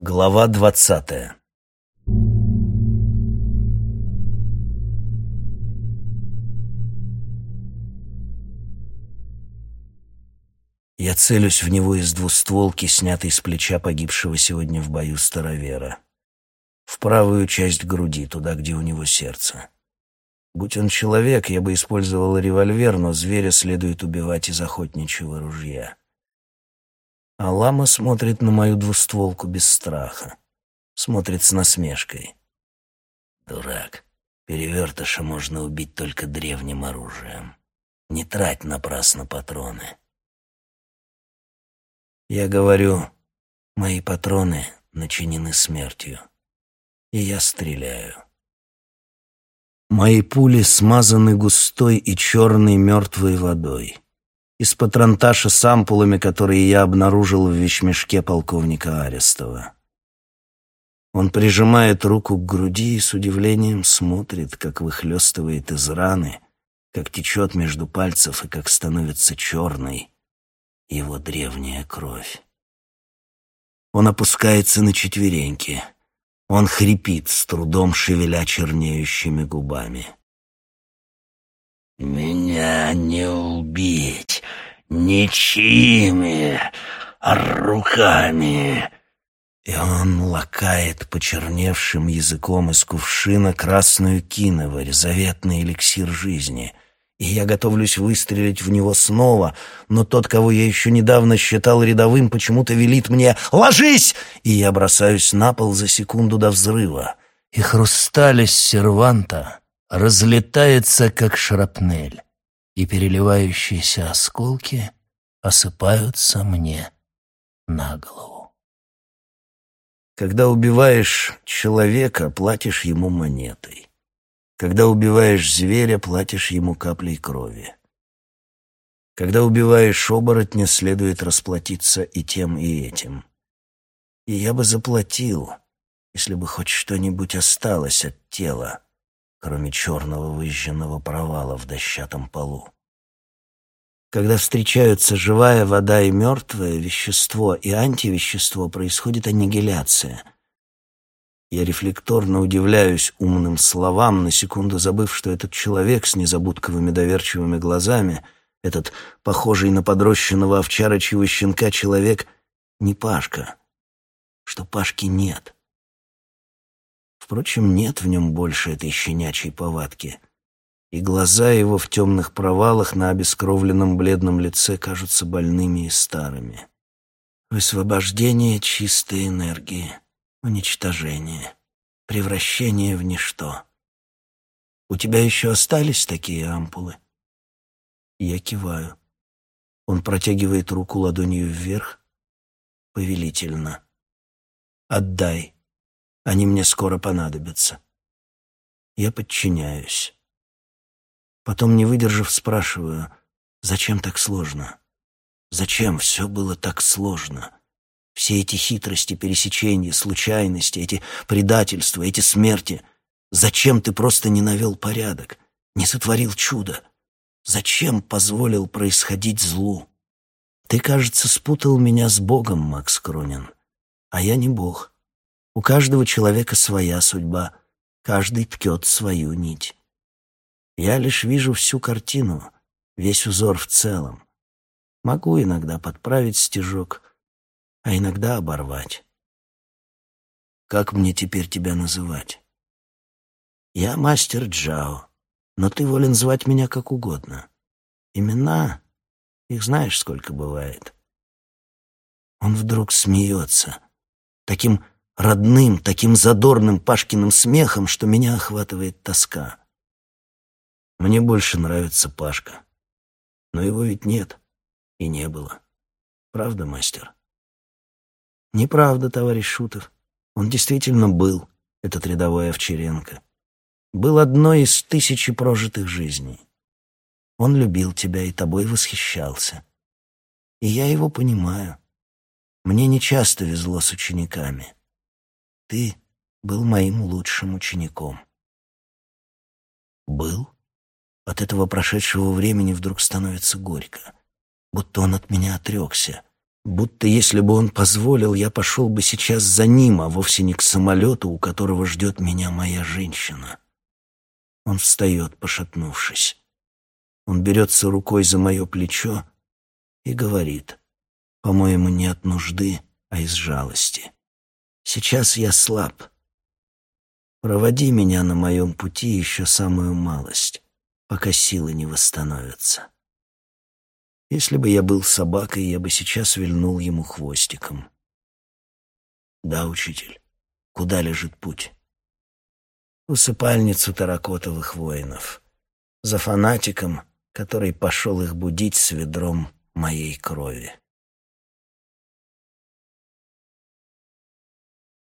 Глава двадцатая Я целюсь в него из двустволки, снятой с плеча погибшего сегодня в бою старовера. В правую часть груди, туда, где у него сердце. Будь он человек, я бы использовал револьвер, но зверя следует убивать из охотничьего ружья. А лама смотрит на мою двустволку без страха. Смотрит с насмешкой. Дурак. Перевертыша можно убить только древним оружием. Не трать напрасно патроны. Я говорю, мои патроны начинены смертью, и я стреляю. Мои пули смазаны густой и черной мертвой водой. Из патронташа с ампулами, которые я обнаружил в вещмешке полковника Арестова. Он прижимает руку к груди и с удивлением смотрит, как выхлестывает из раны, как течет между пальцев и как становится черной его древняя кровь. Он опускается на четвереньки. Он хрипит, с трудом шевеля чернеющими губами. «Меня не убить ничьими руками!» И он лакает почерневшим языком из кувшина красную киноварь, заветный эликсир жизни — и я готовлюсь выстрелить в него снова, но тот, кого я еще недавно считал рядовым, почему-то велит мне «Ложись!» и я бросаюсь на пол за секунду до взрыва. И хрусталь из серванта разлетается, как шрапнель, и переливающиеся осколки осыпаются мне на голову. Когда убиваешь человека, платишь ему монетой. Когда убиваешь зверя, платишь ему каплей крови. Когда убиваешь оборотня, следует расплатиться и тем, и этим. И я бы заплатил, если бы хоть что-нибудь осталось от тела, кроме черного выжженного провала в дощатом полу. Когда встречаются живая вода и мертвое вещество и антивещество, происходит аннигиляция — я рефлекторно удивляюсь умным словам, на секунду забыв, что этот человек с незабудковыми доверчивыми глазами, этот похожий на подрощенного овчарочьего щенка человек, не Пашка, что Пашки нет. Впрочем, нет в нем больше этой щенячьей повадки, и глаза его в темных провалах на обескровленном бледном лице кажутся больными и старыми. Высвобождение чистой энергии — уничтожение, превращение в ничто. У тебя еще остались такие ампулы? Я киваю. Он протягивает руку ладонью вверх, повелительно. «Отдай. Они мне скоро понадобятся». Я подчиняюсь. Потом, не выдержав, спрашиваю, «Зачем так сложно? Зачем все было так сложно?» Все эти хитрости, пересечения, случайности, эти предательства, эти смерти. Зачем ты просто не навел порядок, не сотворил чудо? Зачем позволил происходить злу? Ты, кажется, спутал меня с Богом, Макс Кронин. А я не Бог. У каждого человека своя судьба, каждый ткет свою нить. Я лишь вижу всю картину, весь узор в целом. Могу иногда подправить стежок — а иногда оборвать. Как мне теперь тебя называть? Я мастер Джао, но ты волен звать меня как угодно. Имена, их знаешь, сколько бывает. Он вдруг смеется, таким родным, таким задорным Пашкиным смехом, что меня охватывает тоска. Мне больше нравится Пашка, но его ведь нет и не было. Правда, мастер? Неправда, товарищ Шутов. Он действительно был, этот рядовой Овчаренко. Был одной из тысячи прожитых жизней. Он любил тебя и тобой восхищался. И я его понимаю. Мне нечасто везло с учениками. Ты был моим лучшим учеником. Был? От этого прошедшего времени вдруг становится горько, будто он от меня отрекся, Будто если бы он позволил, я пошел бы сейчас за ним, а вовсе не к самолету, у которого ждет меня моя женщина. Он встает, пошатнувшись. Он берется рукой за мое плечо и говорит, по-моему, не от нужды, а из жалости. Сейчас я слаб. Проводи меня на моем пути еще самую малость, пока силы не восстановятся. Если бы я был собакой, я бы сейчас вильнул ему хвостиком. Да, учитель, куда лежит путь? Усыпальницу таракотовых воинов. За фанатиком, который пошел их будить с ведром моей крови.